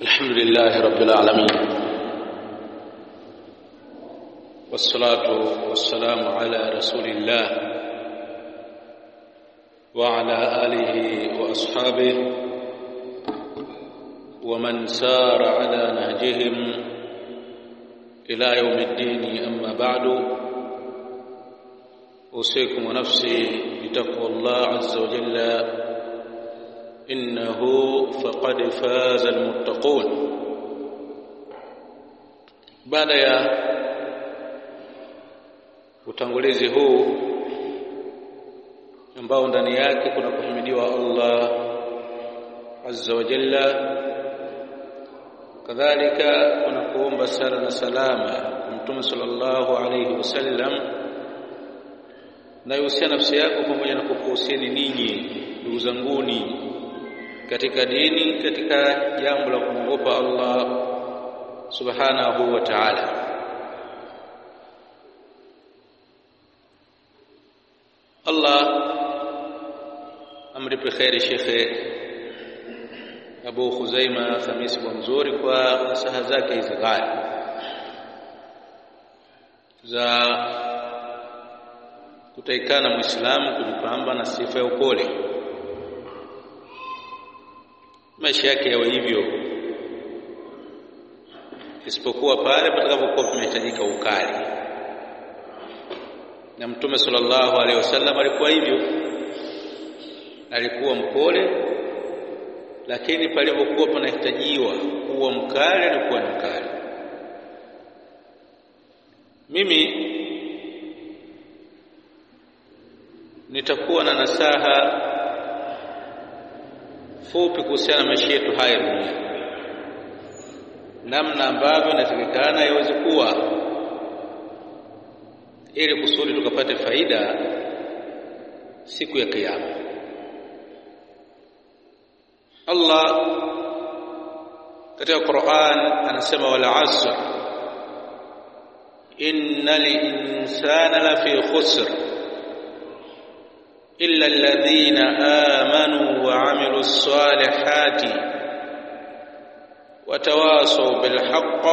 الحمد لله رب العالمين. والصلاة والسلام على رسول الله وعلى آله وأصحابه ومن سار على نهجهم إلى يوم الدين. أما بعد أوصيكم ونفسي بتقوى الله عز وجل إنه فقد فاز المتقون baada ya utangulizi huu ambao ndani yake kuna kuhimidiwa Allah azza wa jalla kadhalika kuna kuomba sala na salama mtume sallallahu alayhi wasallam na yuhusia nafsi yako pamoja na kukuhusieni ninyi ndugu zanguni katika dini katika jambo la kumwogopa Allah subhanahu wa ta'ala. Allah amlipe kheri shekhe Abu Khuzaima Khamisi kwa mzuri kwa nasaha zake hizi ghali. Za kutaikana muislamu kujipamba na sifa ya upole maisha yake yawe hivyo. Isipokuwa pale patakapokuwa pamehitajika ukali. Na mtume sallallahu alaihi wasallam alikuwa hivyo. Alikuwa mpole lakini palipokuwa panahitajiwa kuwa mkali alikuwa ni mkali. Mimi nitakuwa na nasaha fupi kuhusiana na maisha yetu haya dunia namna ambavyo inatakikana yaweze kuwa ili kusudi tukapate faida siku ya kiyama Allah katika Qur'an anasema wal asr innal insana lafi khusr illa alladhina amanu wa amilus salihati watawasaw bil haqq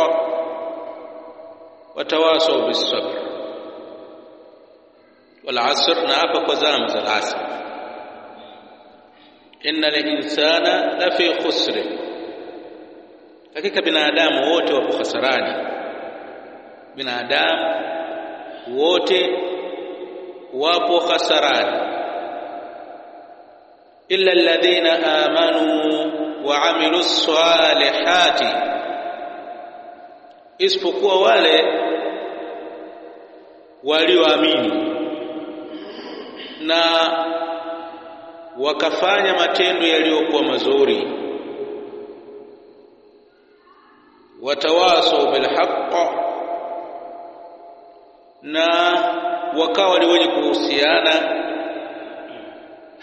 watawasaw bis sabr wal asr na hapa kwa zama za asr innal insana lafi khusr hakika binadamu wote wapo khasarani binadamu wote wapo khasarani illa alladhina amanu wa amilu salihati isipokuwa wale walioamini na wakafanya matendo yaliyokuwa mazuri. Watawasau bilhaq na wakawa ni wenye kuhusiana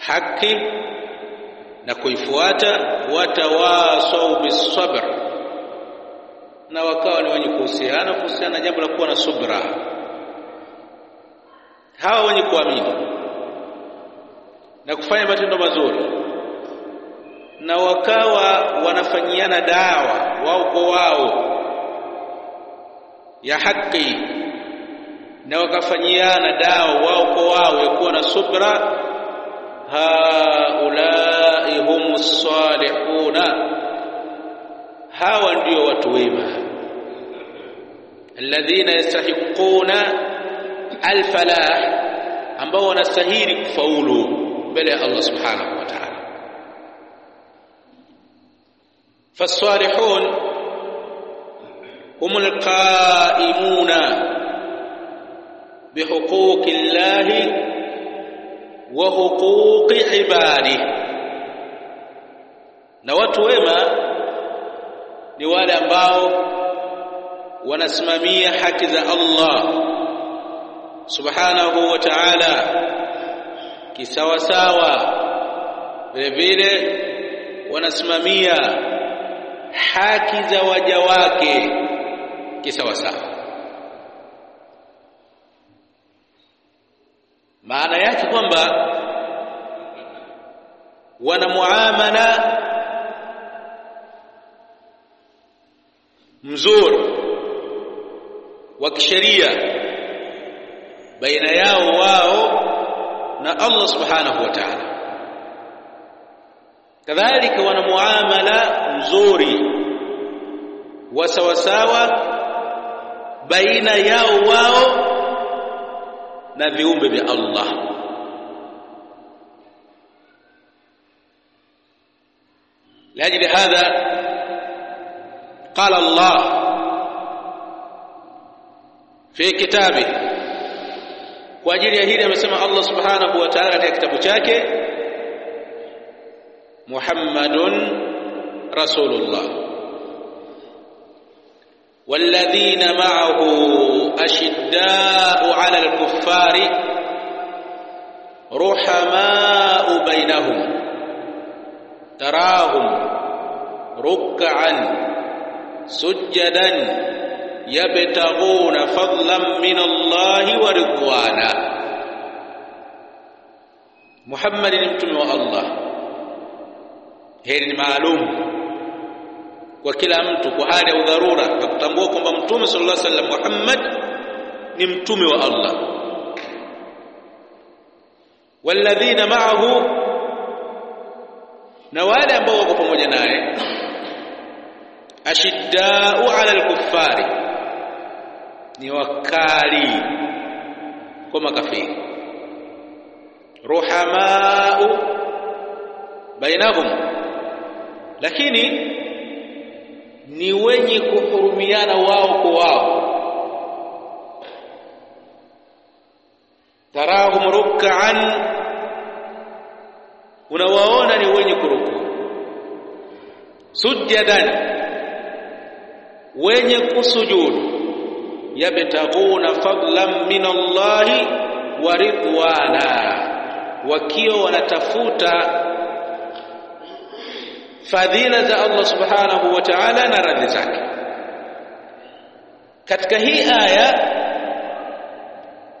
haki na kuifuata watawasau bisabr na wakawa ni wenye kuhusiana kuhusiana na jambo la kuwa na subra. Hawa wenye kuamini na kufanya matendo mazuri na wakawa wanafanyiana dawa wao kwa wao ya haki na wakafanyiana dawa wao kwa wao ya kuwa na subra هؤلاء هم الصالحون. هاوان ديو وتويمة الذين يستحقون الفلاح أنبونا سهير فولو بلي الله سبحانه وتعالى. فالصالحون هم القائمون بحقوق الله wa huquqi ibadi. Na watu wema ni wale ambao wanasimamia haki za Allah subhanahu wa ta'ala kisawasawa. Vile vile wanasimamia haki za waja wake kisawasawa. Maana yake kwamba wana muamala mzuri wa kisheria baina yao wao na Allah subhanahu wa ta'ala. Kadhalika wana muamala mzuri wa sawasawa baina yao wao na viumbe vya Allah لاجل هذا قال الله في كتابه kwa ajili ya hili amesema Allah subhanahu wa ta'ala katika kitabu chake Muhammadun Rasulullah والذين معه أشداء على الكفار رحماء بينهم. تراهم ركعا سجدا يبتغون فضلا من الله ورضوانا. محمد نبتم الله. هير معلوم وكلا متو كحالة وضرورة فقطنبوكم بمتوم صلى الله عليه وسلم. محمد ni mtume wa Allah. Walladhina ma'ahu na wale ambao wako pamoja naye. Ashiddau ala al-kuffari ni wakali kwa makafiri. Ruhamau bainahum lakini ni wenye kuhurumiana wao kwa wao tarahum ruk'an. Unawaona ni wenye kuruku sujadan. Wenye kusujudu. Yabtaguna fadlan min Allahi wa ridwana. Wakiwa wanatafuta fadhila za Allah subhanahu wa ta'ala na radhi zake. Katika hii aya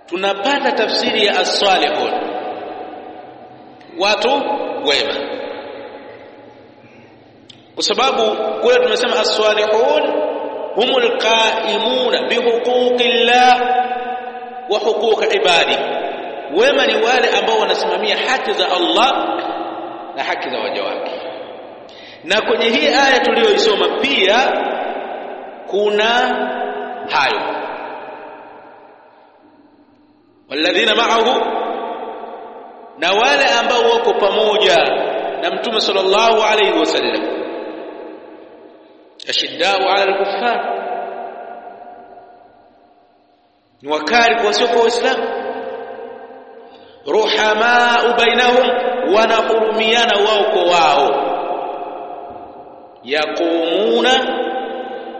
tunapata tafsiri ya as-salihun. Watu wema. Kwa sababu kule tumesema as-salihun humul qaimuna bihuquqillah wa huquq ibadi. Wema ni wale ambao wanasimamia haki za Allah na haki za waja wake. Na kwenye hii aya tuliyoisoma pia kuna hayo walladhina ma'ahu na wale ambao wako pamoja na mtume sallallahu alayhi wasallam ashiddau ala al-kuffar ni wakali kwa sio kwa waislamu ruhamaa bainahum wanahurumiana wao kwa wao yaqumuna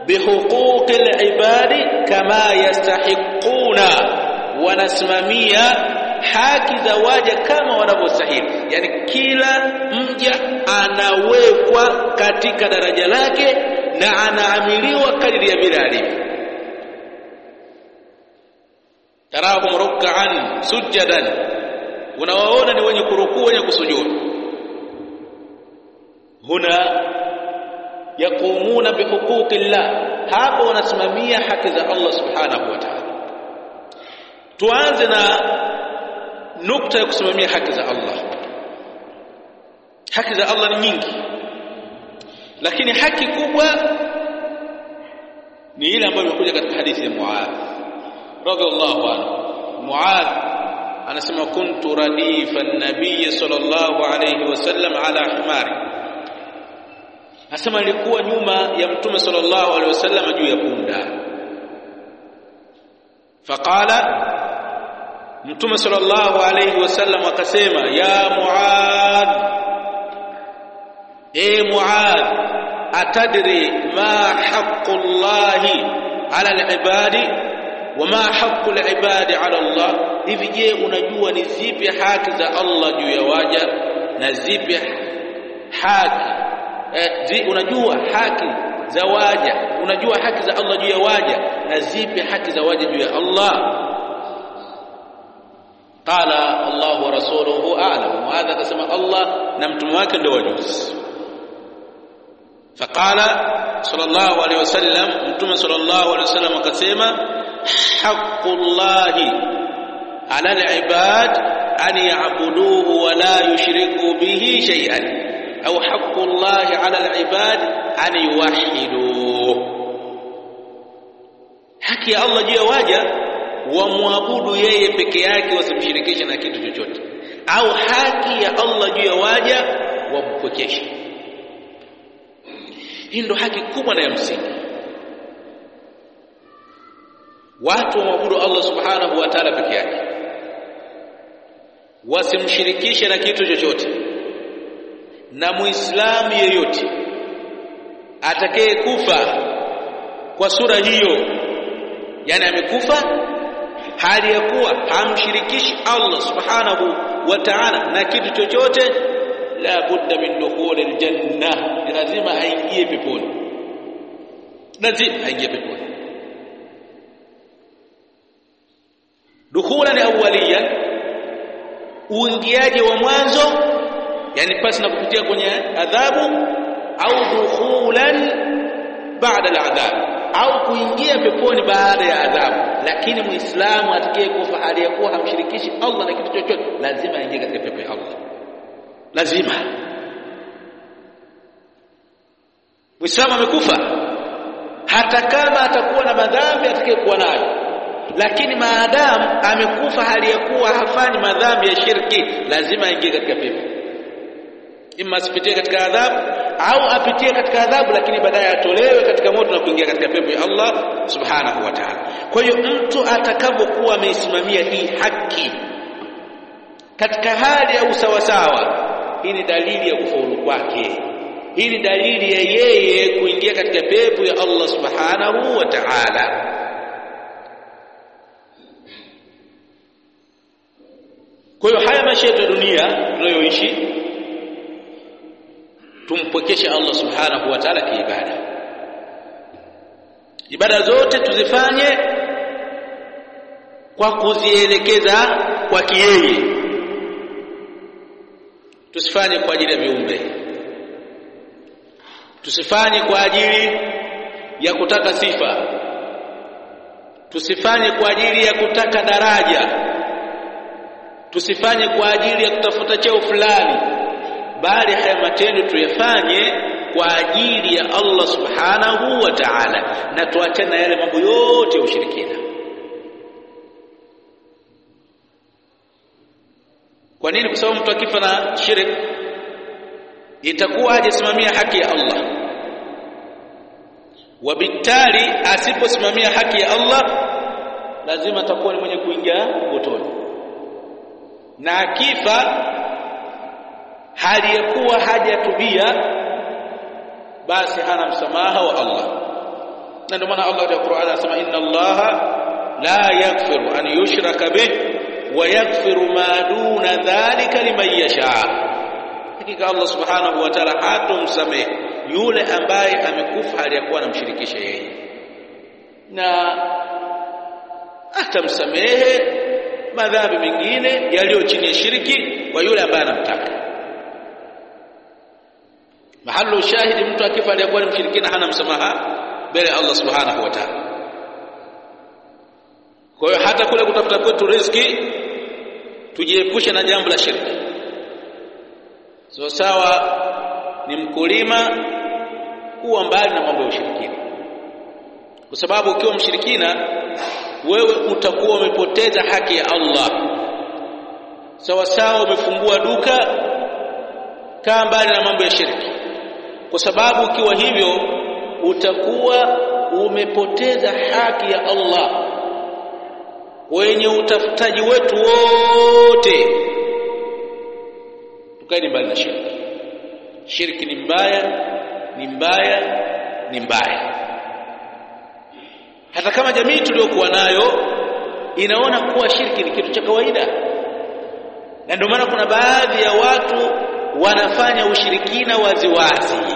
bihuquqi al-ibadi kama yastahiquna wanasimamia haki za waja kama wanavyostahili. Yani kila mja anawekwa katika daraja lake na anaamiliwa kadiri ya vile alivyo. Tarahum ruk'an sujadan. Unawaona ni wenye kurukuu wenye kusujudu. Huna yaqumuna bihuquqillah hapo wanasimamia haki za Allah subhanahu wa ta'ala tuanze na nukta ya kusimamia haki za Allah haki za Allah ni nyingi lakini haki kubwa ni ile ambayo imekuja katika hadithi ya Muadh radhiallahu anhu Muadh anasema kuntu radifa an-nabiy sallallahu alayhi wasallam ala himari anasema nilikuwa nyuma ya mtume sallallahu alayhi wasallam juu ya punda faqala mtume sallallahu alayhi wasallam akasema ya muad e muad atadri ma haqqullahi ala alibadi wama haqqul ibadi ala Allah hivi je unajua ni zipi haki za Allah juu ya waja na zipi haki eh, zi, unajua haki za waja unajua haki za Allah juu ya waja na zipi haki za waja juu ya Allah qala Allah wa rasuluhu a'lam wa hadha kasema Allah na mtume wake ndio wajuzi faqala sallallahu alaihi wasallam mtume sallallahu alaihi wasallam akasema haqqullahi ala alibad an ya'buduhu wa la yushriku bihi shay'an au haqqullahi ala alibad an yuwahhiduhu haki ya Allah juu ya waja wamwabudu yeye peke yake wasimshirikishe na kitu chochote. Au haki ya Allah juu ya waja wampwekeshe hii ndo haki kubwa na ya msingi. Watu wamwabudu Allah subhanahu wa ta'ala peke yake. Wasimshirikishe na kitu chochote. Na muislamu yeyote atakayekufa kwa sura hiyo yani amekufa hali ya kuwa hamshirikishi Allah subhanahu wa ta'ala na kitu chochote la budda min dukhul aljanna lazima aingie peponi. Lazima aingie peponi. Dukhulan awwaliyan uingiaje wa mwanzo yani pasi na kupitia kwenye adhabu au dukhulan baada aladhab au kuingia peponi baada ya adhabu lakini muislamu atakaye kufa hali ya hamshirikishi Allah na kitu chochote lazima aingie katika pepo ya Allah. Lazima. Muislamu amekufa hata kama atakuwa na madhambi atakayekuwa nayo lakini maadamu amekufa hali ya kuwa hafanyi madhambi ya shirki lazima aingie katika pepo. Imma asipitie katika adhabu au apitie katika adhabu lakini baadaye atolewe katika moto na kuingia katika pepo ya Allah subhanahu wa ta'ala. Kwa hiyo mtu atakapokuwa ameisimamia hii haki katika hali ya usawasawa hii ni dalili ya kufaulu kwake. Hii ni dalili ya yeye kuingia katika pepo ya Allah subhanahu wa ta'ala. Kwa hiyo haya maisha yetu ya dunia tunayoishi tumpwekeshe Allah subhanahu wa ta'ala kiibada ibada zote tuzifanye kwa kuzielekeza kwa kiyeye. Tusifanye kwa ajili ya viumbe. Tusifanye kwa ajili ya kutaka sifa. Tusifanye kwa ajili ya kutaka daraja. Tusifanye kwa ajili ya kutafuta cheo fulani bali haya matendo tuyafanye kwa ajili ya Allah subhanahu wa ta'ala na tuachane na yale mambo yote ya ushirikina. Kwa nini? Kwa sababu mtu akifa na shirik itakuwa hajasimamia haki ya Allah? Wabitali asiposimamia haki ya Allah lazima atakuwa ni mwenye kuingia motoni. Na akifa hali ya kuwa hajatubia basi hana msamaha wa Allah na ndio maana Allah katika Qur'an anasema inna Allah la yaghfiru an yushraka bih wa yaghfiru ma duna dhalika liman yasha hakika Allah subhanahu wa ta'ala hatomsamehe yule ambaye amekufa hali ya kuwa anamshirikisha yeye na atamsamehe madhambi mengine yaliyo chini ya shiriki kwa yule ambaye anamtaka mahalu shahidi mtu akifa aliyekuwa ni mshirikina hana msamaha mbele ya Allah subhanahu wa ta'ala. Kwa hiyo hata kule kutafuta kwetu riziki tujiepushe na jambo la shirki. So sawa ni mkulima kuwa mbali na mambo ya ushirikina. Kwa sababu ukiwa mshirikina wewe utakuwa umepoteza haki ya Allah. Sawa sawa umefungua duka kaa mbali na mambo ya shirki kwa sababu ukiwa hivyo utakuwa umepoteza haki ya Allah. Wenye utafutaji wetu wote. Tukaeni mbali na shirki. Shirki ni mbaya ni mbaya ni mbaya. Hata kama jamii tuliyokuwa nayo inaona kuwa shirki ni kitu cha kawaida. Na ndio maana kuna baadhi ya watu wanafanya ushirikina waziwazi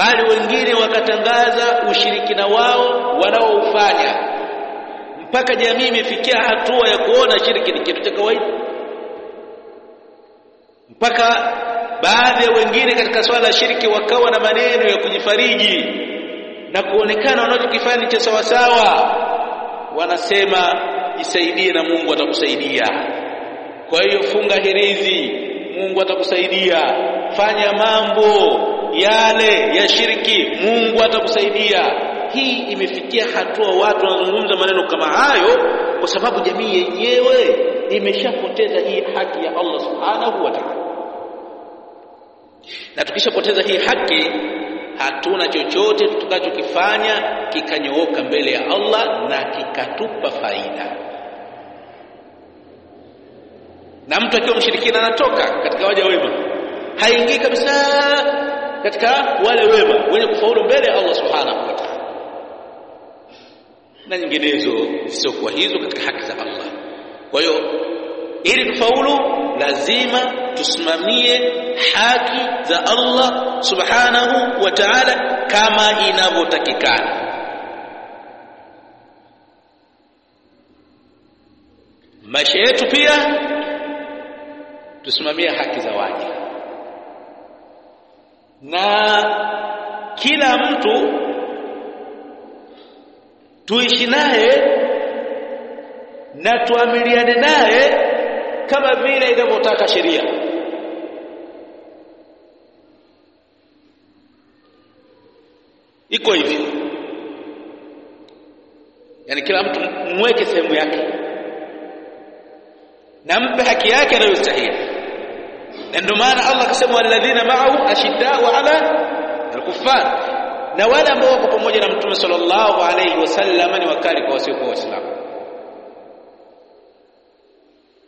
bali wengine wakatangaza ushirikina wao wanaoufanya. Mpaka jamii imefikia hatua ya kuona shirki ni kitu cha kawaida. Mpaka baadhi ya wengine katika swala la shirki wakawa na maneno ya kujifariji na kuonekana wanachokifanya cha sawasawa. Sawa wanasema isaidie na Mungu atakusaidia. Kwa hiyo funga hirizi Mungu atakusaidia. Fanya mambo yale ya shirki Mungu atakusaidia. Hii imefikia hatua watu wanazungumza maneno kama hayo kwa sababu jamii yenyewe imeshapoteza hii haki ya Allah subhanahu wa ta'ala. Na tukishapoteza hii haki hatuna chochote tutakachokifanya kikanyooka mbele ya Allah na kikatupa faida. Na mtu akiwa mshirikina anatoka katika waja wema haingii kabisa katika wale wema wenye kufaulu mbele ya Allah subhanahu wa ta'ala. Na nyinginezo zisizokuwa hizo katika haki za Allah. Kwa hiyo ili tufaulu lazima tusimamie haki za Allah subhanahu wa ta'ala kama inavyotakikana. Maisha yetu pia tusimamie haki za waja na kila mtu tuishi naye na tuamiliane naye kama vile inavyotaka sheria. Iko hivyo yani kila mtu mweke sehemu yake. Nampe haki yake anayostahili na ndio maana Allah akasema walladhina ma'ahu ashiddau ala al-kuffar. Na wale ambao wako pamoja na mtume sallallahu alayhi wasallam ni wakali kwa wasio waislamu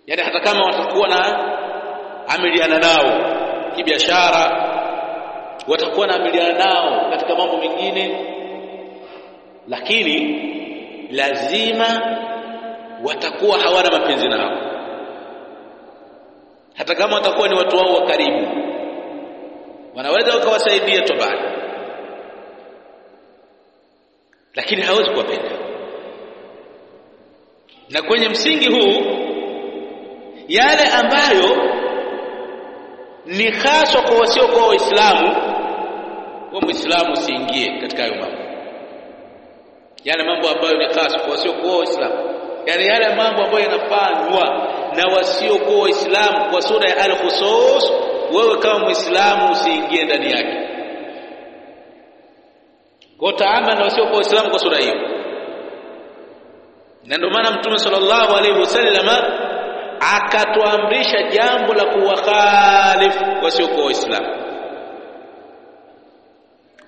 yani hata kama watakuwa na amiliana nao kibiashara watakuwa na amiliana nao katika mambo mengine lakini lazima watakuwa hawana mapenzi nao hata kama watakuwa ni watu wao wa karibu wanaweza wakawasaidia tobani lakini hawezi kuwapenda. Na kwenye msingi huu yale ambayo ni haswa kwa wasiokuwa waislamu wa muislamu usiingie katika hayo mambo. Yale mambo ambayo ni haswa kwa wasiokuwa waislamu. Yani yale mambo ambayo yanafanywa na wasiokuwa waislamu kwa sura ya al-khusus wewe kama muislamu usiingie ndani yake. Kwa taama na wasiokuwa waislamu kwa sura hiyo. Na ndio maana mtume sallallahu alaihi wasallama akatuamrisha jambo la kuwakhalifu wasiokuwa waislamu.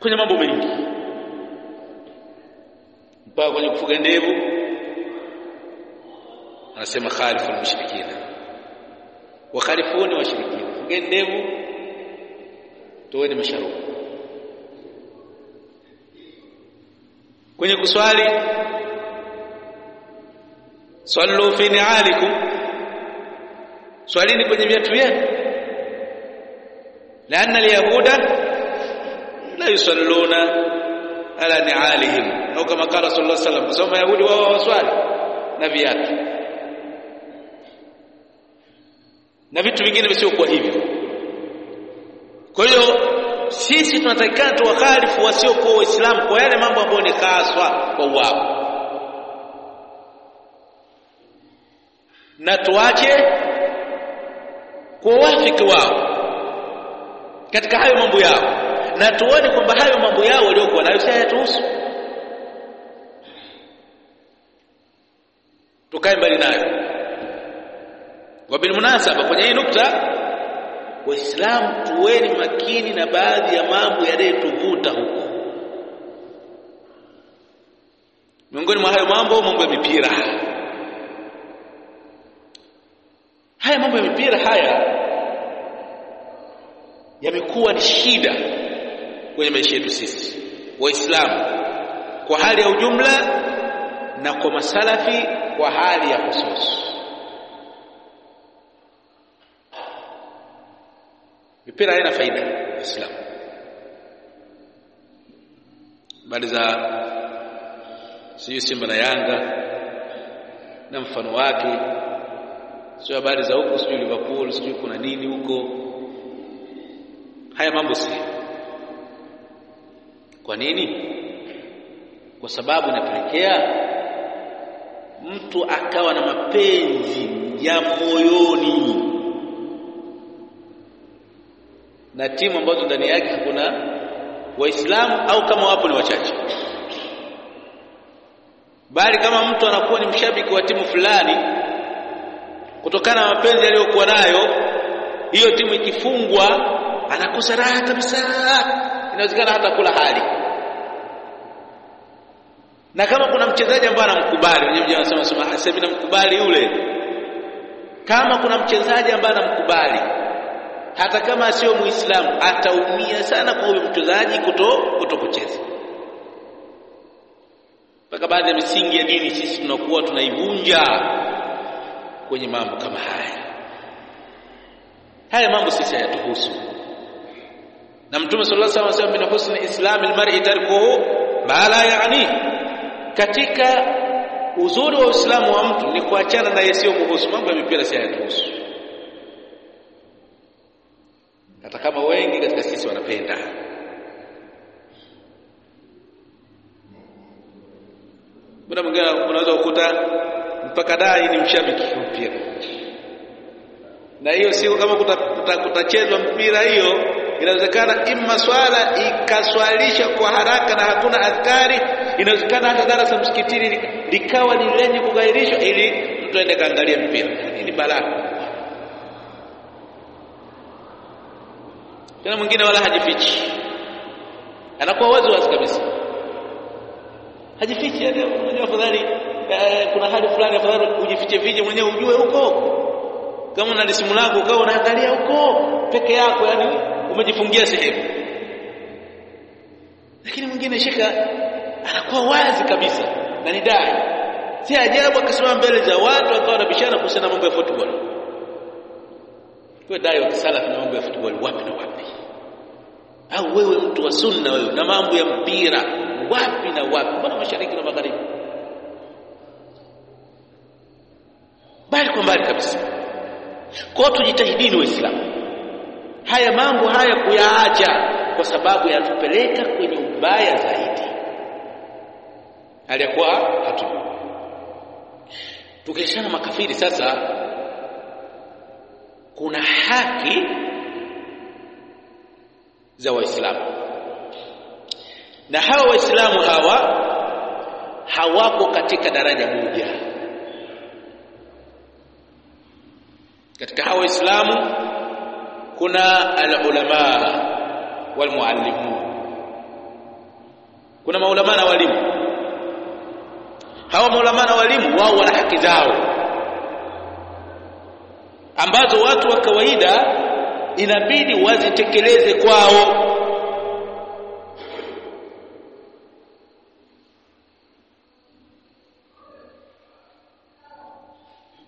Kwenye mambo mengi. Mpaka kwenye kufuga ndevu anasema khalifu almushrikina wakhalifuni washirikina fugeni ndevu toweni masharubu kwenye kuswali sallu fi ni'alikum swalini kwenye viatu vyenu laana alyahuda la yusalluna ala ni'alihim au kama kala sallallahu alaihi wasallam kusoma yahudi wao waswali na viatu na vitu vingine visiokuwa hivyo. Kwa hiyo sisi tunatakikana tuwakhalifu wasiokuwa waislamu kwa yale mambo ambayo ni kaswa kwa wao. Na tuache kwa wafiki wao katika hayo mambo yao. Na tuone kwamba hayo mambo yao waliokuwa nayo si hayatuhusu. Tukae mbali nayo wabilmunasaba kwenye hii nukta waislamu tuweni makini na baadhi ya mambo yanayotuvuta huko. Miongoni mwa hayo mambo mambo ya mipira. Haya mambo ya mipira haya yamekuwa ni shida kwenye maisha yetu sisi waislamu kwa hali ya ujumla na kwa masalafi kwa hali ya hususi mipira haina faida waislamu bali za sijui Simba na Yanga na mfano wake. Sio habari za huko sio Liverpool sio kuna nini huko. Haya mambo si. Kwa nini? Kwa sababu inapelekea mtu akawa na mapenzi ya moyoni na timu ambazo ndani yake kuna waislamu au kama wapo ni wachache bali kama mtu anakuwa ni mshabiki wa timu fulani kutokana na mapenzi aliyokuwa nayo hiyo timu ikifungwa anakosa raha kabisa inawezekana hata kula hali na kama kuna mchezaji ambaye anamkubali wenyewe anasema sema mimi namkubali yule kama kuna mchezaji ambaye anamkubali hata kama sio muislamu ataumia sana kwa huyo mchezaji kuto kutokucheza. Mpaka baadhi ya misingi ya dini sisi tunakuwa tunaivunja kwenye mambo kama haya. Haya mambo sisi hayatuhusu. Na mtume sallallahu alaihi wasallam min husni islam almar'i tarkuhu ma la yaani katika uzuri wa uislamu wa mtu ni kuachana na yasiyo kuhusu mambo ya mipira si hayatuhusu hata kama wengi katika sisi wanapenda Muda mwingine unaweza kukuta mpaka dai ni mshabiki wa mpira. Na hiyo siku kama kutachezwa kuta, mpira hiyo inawezekana imma swala ikaswalisha kwa haraka na hakuna adhkari, inawezekana hata darasa msikitini likawa ni lenye kugairishwa ili mtu aende kaangalia mpira. Hii ni balaa. Tena mwingine wala hajifichi, anakuwa wazi wazi kabisa. Hajifichi mwenyewe afadhali eh, kuna hali fulani afadhali ujifiche fiche mwenyewe ujue huko kama una simu lako ukawa unaangalia huko peke yako yani umejifungia sehemu. Lakini mwingine shika anakuwa wazi kabisa na ni dai. Si ajabu akisimama mbele za watu akawa anabishana kuhusiana mambo ya football. Kwa dai wa kisala na mambo ya football wapi na wapi au wewe mtu wa sunna wewe na mambo ya mpira wapi na wapi? Mbona mashariki na magharibi? Bali kwa mbali kabisa. Kwa tujitahidini waislamu. Haya mambo haya kuyaacha kwa sababu yanatupeleka kwenye ubaya zaidi. Aliyakuwa hatujui. Tukiachana makafiri sasa kuna haki za waislamu. Na hawa waislamu hawa hawako katika daraja moja. Katika hawa waislamu kuna alulama walmuallimun kuna maulama na walimu. Hawa maulama na walimu wao wana haki zao. Ambazo watu wa kawaida inabidi wazitekeleze kwao.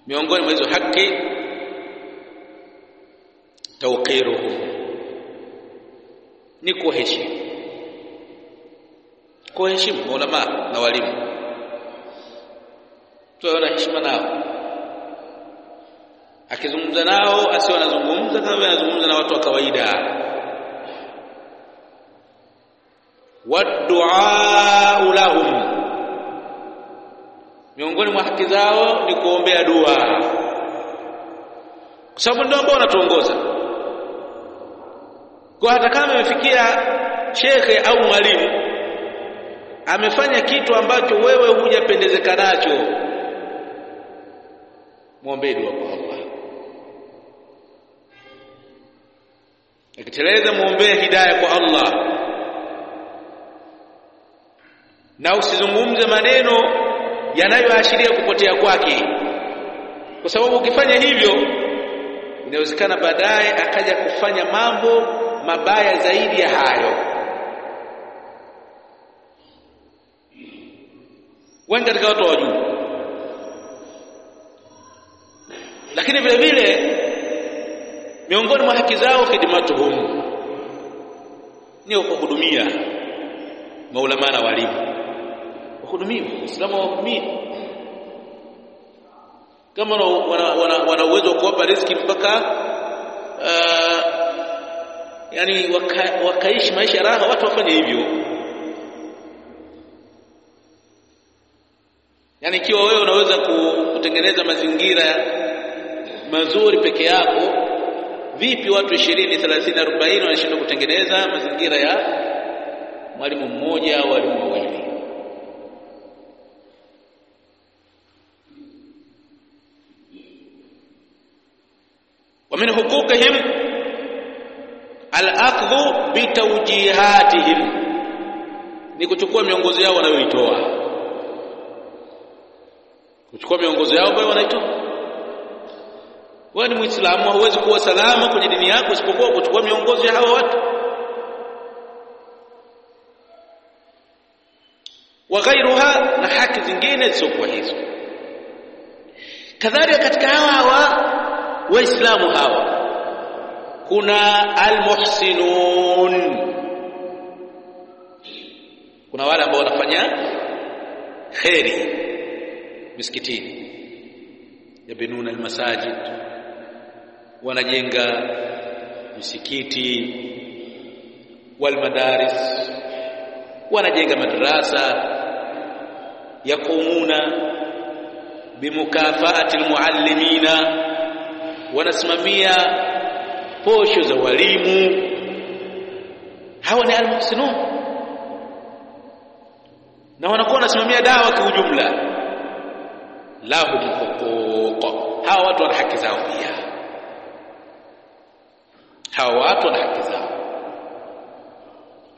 Miongoni mwa hizo haki tawqiruhum ni kuheshimu. Kuheshimu maulama na walimu. Tuwe heshima nao akizungumza nao asio anazungumza kama vile anazungumza na watu wa kawaida. Waduau lahum. Miongoni mwa haki zao ni kuombea dua. Kwa sababu ndio ambao wanatuongoza. Kwa hata kama amefikia shekhe au mwalimu amefanya kitu ambacho wewe hujapendezeka nacho mwombee dua kwa Allah akiteleza muombee hidaya kwa Allah. Na usizungumze maneno yanayoashiria kupotea kwake. Kwa sababu ukifanya hivyo inawezekana baadaye akaja kufanya mambo mabaya zaidi ya hayo. Wengi katika watu wajuu lakini vile vile miongoni mwa haki zao khidmatuhum ni kuhudumia maulama na walimu. Kuhudumia Uislamu wahudumie. Kama wana, wana, wana uwezo wa kuwapa riziki mpaka uh, yani waka, wakaishi maisha raha watu wafanye hivyo. Yani ikiwa wewe unaweza kutengeneza mazingira mazuri peke yako vipi watu 20 30 40 wanashindwa kutengeneza mazingira ya mwalimu mmoja au walimu wawili ومن حقوقهم الأخذ بتوجيهاتهم ni kuchukua miongozo yao wanayoitoa kuchukua miongozo yao ambayo wanaitoa wewe ni muislamu hauwezi kuwa salama kwenye dini yako isipokuwa kuchukua miongozo ya hawa watu. Wa ghairuha na haki zingine zisizokuwa hizo. Kadhalika katika hawa hawa waislamu hawa kuna almuhsinun. Kuna wale ambao wanafanya kheri misikitini. Yabinuna almasajid wanajenga misikiti walmadaris wanajenga madrasa yakumuna bimukafaati almuallimina wanasimamia posho za walimu. Hawa ni almuhsinun. Na wanakuwa wanasimamia dawa kwa ujumla lahum huquq hawa watu wana haki zao pia hawa watu wana haki zao.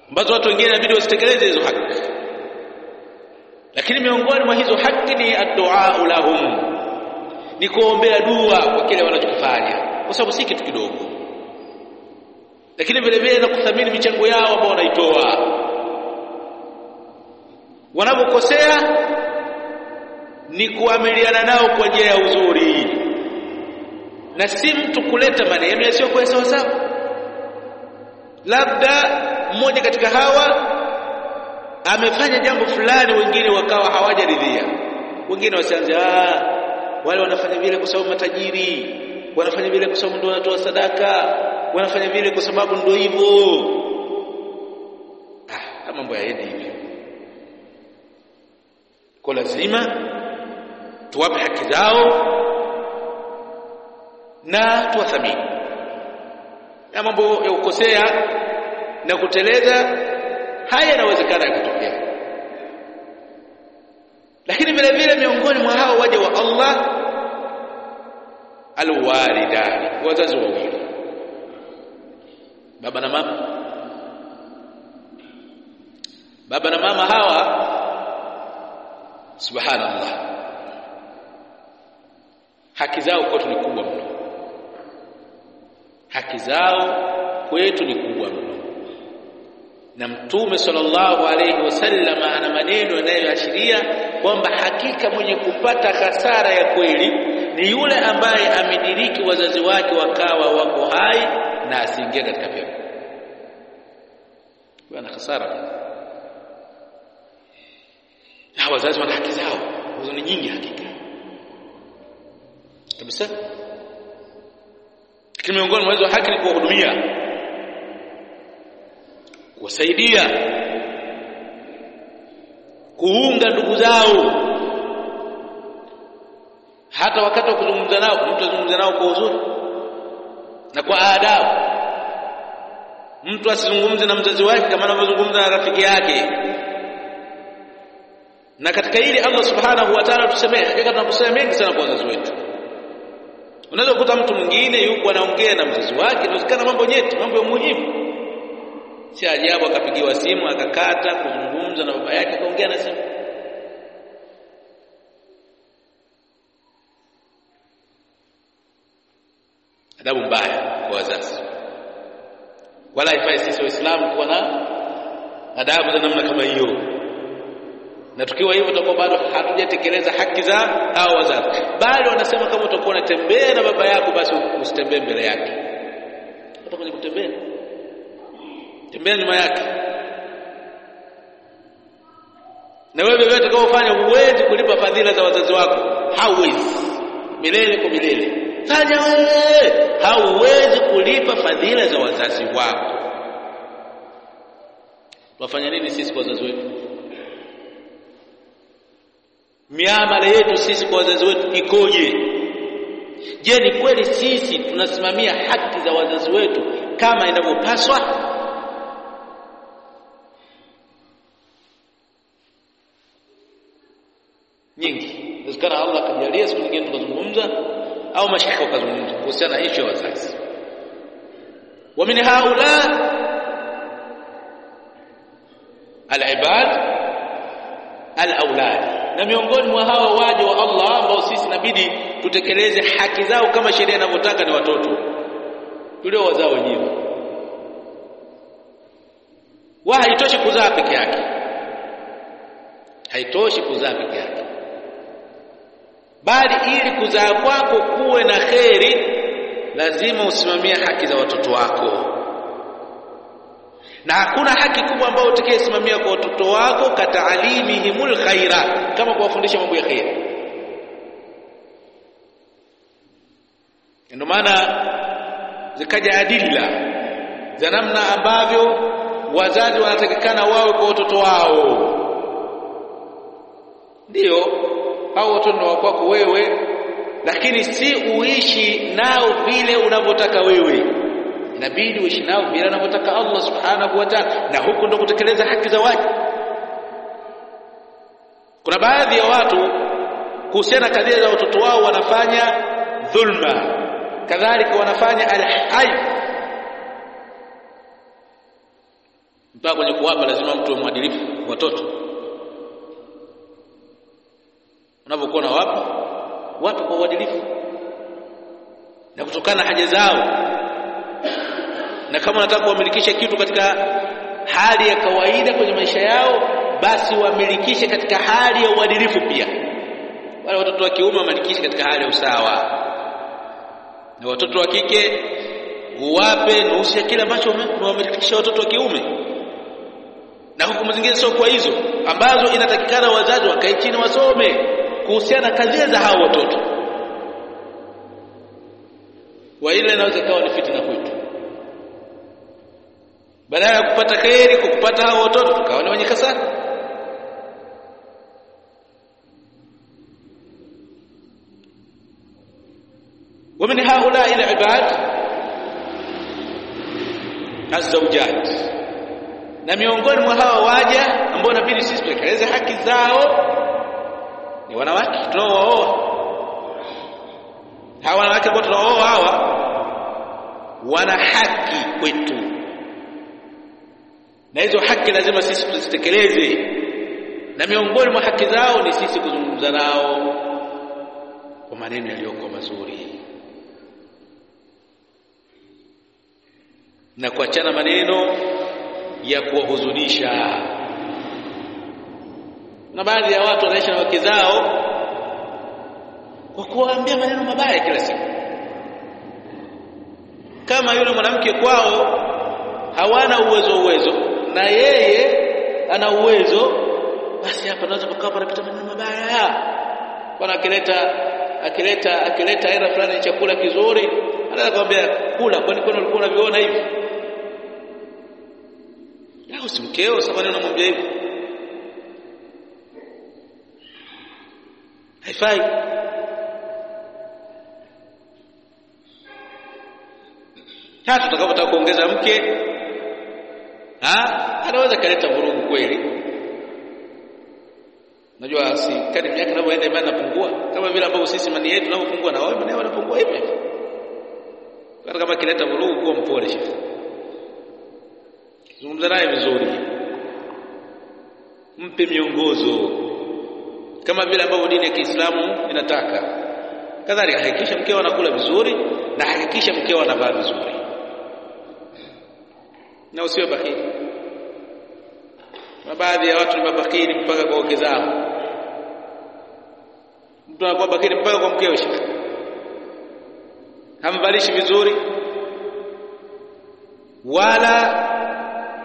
Ambazo watu wengine inabidi wasitekeleze hizo haki. Lakini miongoni mwa hizo haki ni addu'a lahum. Ni kuombea dua kwa kile wanachokifanya. Kwa sababu si kitu kidogo. Lakini vile vile na kuthamini michango yao ambao wanaitoa. Wanapokosea ni kuamiliana nao kwa njia ya uzuri. Na si mtu kuleta maneno yasiyokuwa sawa sawa labda mmoja katika hawa amefanya jambo fulani wengine wakawa hawajaridhia. Wengine wasianze ah wale wanafanya vile kwa sababu matajiri wanafanya vile kwa sababu ndio wanatoa sadaka wanafanya vile kwa sababu ndio hivyo. Ah mambo yaendi hivyo. Kwa lazima tuwape haki zao na tuwathamini na mambo ya kukosea na kuteleza haya yanawezekana yakutokea lakini vile vile miongoni mwa hao waja wa Allah alwalidani wazazi wawili baba na mama. Baba na mama hawa subhanallah haki zao kwetu ni kubwa mno haki zao kwetu ni kubwa mno. Na mtume sallallahu alayhi wasallam ana maneno yanayoashiria kwamba hakika mwenye kupata hasara ya kweli ni yule ambaye amediriki wazazi wake wakawa wako hai na asiingie katika pepo. Ana hasara. Na wazazi wana haki zao. Hizo ni nyingi hakika. Kabisa lakini miongoni mwa hizo haki ni kuwahudumia kuwasaidia kuunga ndugu zao. Hata wakati wa kuzungumza nao mtu azungumza nao kwa uzuri na kwa adabu. Mtu asizungumze na mzazi wake kama anavyozungumza na rafiki yake. Na katika hili Allah subhanahu wa ta'ala tusemee hakika tunakusema mengi sana kwa wazazi wetu unaweza kukuta mtu mwingine yuko anaongea na mzazi wake inawezekana mambo nyeti mambo ya muhimu. Si ajabu akapigiwa simu akakata kuzungumza na baba yake akaongea na simu. Adabu mbaya kwa wazazi. Wala haifai sisi waislamu kuwa na adabu za namna kama hiyo na tukiwa hivyo tutakuwa bado hatujatekeleza haki za hao wazazi. Bali wanasema kama utakuwa unatembea na baba yako basi usitembee mbele yake. Hata kwenye kutembea. Tembea nyuma yake. Na wewe wewe utakaofanya huwezi kulipa fadhila za wazazi wako. Hauwezi. Milele kwa milele. Fanya wewe. Hauwezi kulipa fadhila za wazazi wako. Wafanya nini sisi kwa wazazi wetu? Miamala yetu sisi kwa wazazi wetu ikoje? Je, ni kweli sisi tunasimamia haki za wazazi wetu kama inavyopaswa? Nyingi. Inawezekana Allah akajalia siku nyingine tukazungumza au mashaka wakazungumza kuhusiana na ishu ya wazazi. Wa min haula alibad alauladi al-aulad na miongoni mwa hawa waja wa Allah ambao sisi inabidi tutekeleze haki zao kama sheria inavyotaka ni watoto. Tulio wazao wenyewe. Wa haitoshi kuzaa peke yake. Haitoshi kuzaa peke yake. Bali ili kuzaa kwako kuwe na kheri lazima usimamie haki za watoto wako na hakuna haki kubwa ambayo utakayesimamia kwa watoto wako kataalimihimul khaira kama kuwafundisha mambo ya khair ndio maana zikaja adilla za namna ambavyo wazazi wanatakikana wawe kwa watoto wao. Ndio au watoto ndio wako wewe lakini si uishi nao vile unavyotaka wewe inabidi uishi nao vile anavyotaka Allah subhanahu wa ta'ala. Na huko ndo kutekeleza haki za watu. Kuna baadhi ya watu kuhusiana kadhia za watoto wao wanafanya dhulma. Kadhalika wanafanya alhayy mpaka kwenye kuwapa lazima mtu mwadilifu watoto. Unapokuwa na wapa wapi kwa uadilifu. Na kutokana na haja zao na kama wanataka kuwamilikisha kitu katika hali ya kawaida kwenye maisha yao basi wamilikishe katika hali ya uadilifu pia. Wale watoto wa kiume wamilikishe katika hali ya usawa. Na watoto wa kike uwape nusu ya kile ambacho umewamilikisha watoto wa kiume. Na hukumu zingine sio kwa hizo ambazo inatakikana wazazi wakae chini wasome kuhusiana na kadhia za hao watoto. Wa ile inaweza ikawa ni fitina kwetu badala ya kupata kheri kwa kupata hao watoto tukawa ni wenye kasara ومن هؤلاء العباد الزوجات na miongoni mwa hawa waja ambao inabidi sisi tutekeleze haki zao ni wanawake tunaooa hawa wanawake ambao tunaooa hawa wana haki kwetu na hizo haki lazima sisi tuzitekeleze. Na miongoni mwa haki zao ni sisi kuzungumza nao kwa maneno yaliyokuwa mazuri. Na kuachana maneno ya kuwahuzunisha. Na baadhi ya watu wanaishi na wake zao kwa kuwaambia maneno mabaya kila siku. Kama yule mwanamke kwao hawana uwezo uwezo na yeye ana uwezo basi hapa naweza kukaa panapita maneno mabaya. Bwana akileta akileta akileta hela fulani chakula kizuri anaweza kumwambia kula kwani kwani ulikuwa unaviona hivi? Si mkeo sasa nini unamwambia hivi. Haifai. Hata tutakapotaka kuongeza mke ha? Anaweza kaleta vurugu kweli? Najua si kadri miaka inavyoenda imani inapungua. Kama vile ambavyo sisi imani yetu inavyopungua na wao imani yao inapungua hivyo hata kama kileta vurugu kuwa mpole shehe zungumza naye vizuri. Mpe miongozo. Kama vile ambavyo dini ya Kiislamu inataka. Kadhalika hakikisha mkeo anakula vizuri na hakikisha mkeo anavaa vizuri na usiwe bakili na baadhi ya watu ni mabakili mpaka kwa wake zao. Mtu anakuwa bakili mpaka kwa mkeo shika. Hamvalishi vizuri. Wala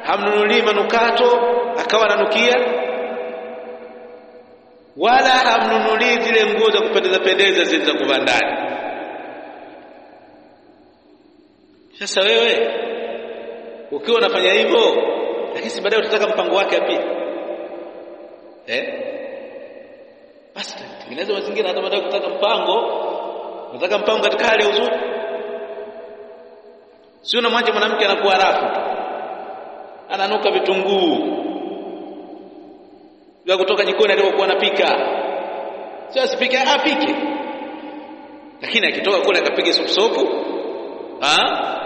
hamnunulii manukato akawa ananukia. Wala hamnunulii zile nguo za kupendeza pendeza zile za kuvaa ndani. Sasa wewe ukiwa unafanya hivyo lakini baadaye utataka mpango wake api eh? Basi tengeneza mazingira hata baadaye kutaka mpango unataka mpango katika hali ya uzuri sio mwanje mwanamke anakuwa rafu ananuka vitunguu. Bila kutoka jikoni alipokuwa anapika. Sio asipike apike. Lakini akitoka kule akapiga sopu sopu ah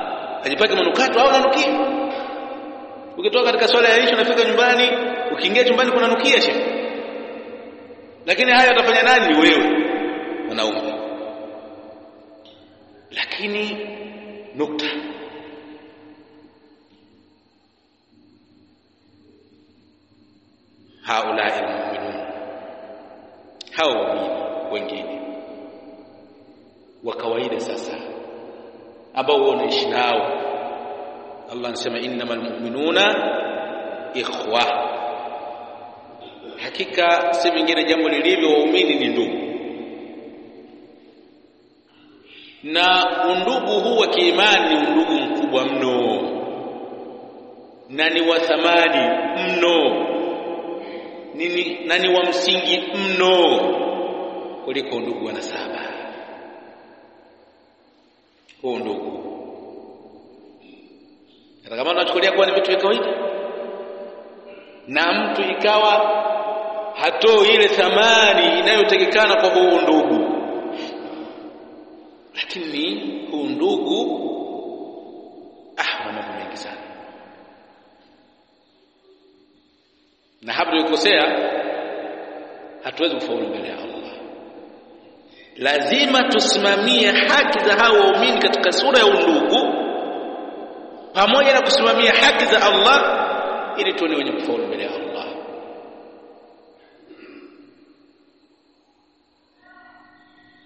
ajipake manukato au nanukia. Ukitoka katika swala ya isha unafika nyumbani ukiingia chumbani kuna nukia shehe lakini haya atafanya nani ni wewe mwanaume? Lakini nukta. Haulai almu'minun. Hao wengine. Wa kawaida sasa ambao wanaishi nao. Allah anasema innamal mu'minuna ikhwa. Hakika si vingine jambo lilivyo waumini ni ndugu. Na undugu huu wa kiimani ni undugu mkubwa mno. Na ni wa thamani mno. Na ni wa msingi mno kuliko ndugu wa nasaba huo ndugu. Hata kama tunachukulia kuwa ni vitu vya kawaida na mtu ikawa hatoi ile thamani inayotakikana kwa huu ndugu. Lakini huu ndugu ah mengi sana. Na hapo tulikosea hatuwezi kufaulu mbele ya Allah lazima tusimamie haki za hao waumini katika sura ya undugu pamoja na kusimamia haki za Allah ili tuone wenye kufaulu mbele ya Allah.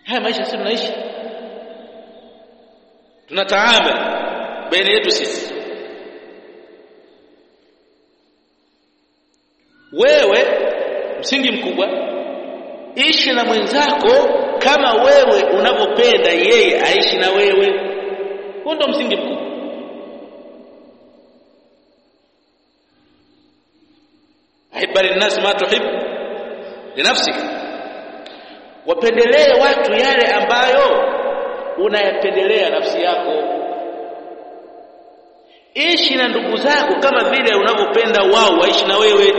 Haya maisha sisi tunaishi. Tunataamali baina yetu sisi. Wewe msingi mkubwa ishi na mwenzako kama wewe unavyopenda yeye aishi na wewe. Huo ndo msingi mkuu. Ahibba linnas ma tuhib linafsika wapendelee watu yale ambayo unayapendelea nafsi yako. Ishi na ndugu zako kama vile unavyopenda wao waishi na wewe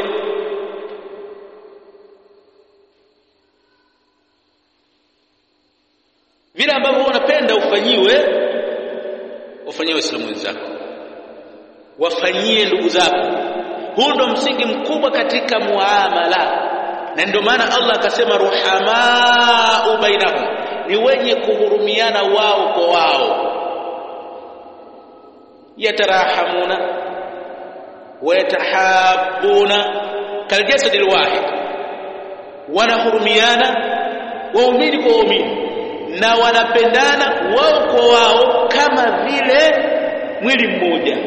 vile ambavyo unapenda ufanyiwe ufanyiwe waislamu wenzako. Wafanyie ndugu zako. Huu ndo msingi mkubwa katika muamala. Na ndio maana Allah akasema ruhamau bainahum. Ni wenye kuhurumiana wao kwa wao. Yatarahamuna wayatahabuna kaljasadi alwahid. Wanahurumiana waumini kwa waumini na wanapendana wao kwa wao kama vile mwili mmoja.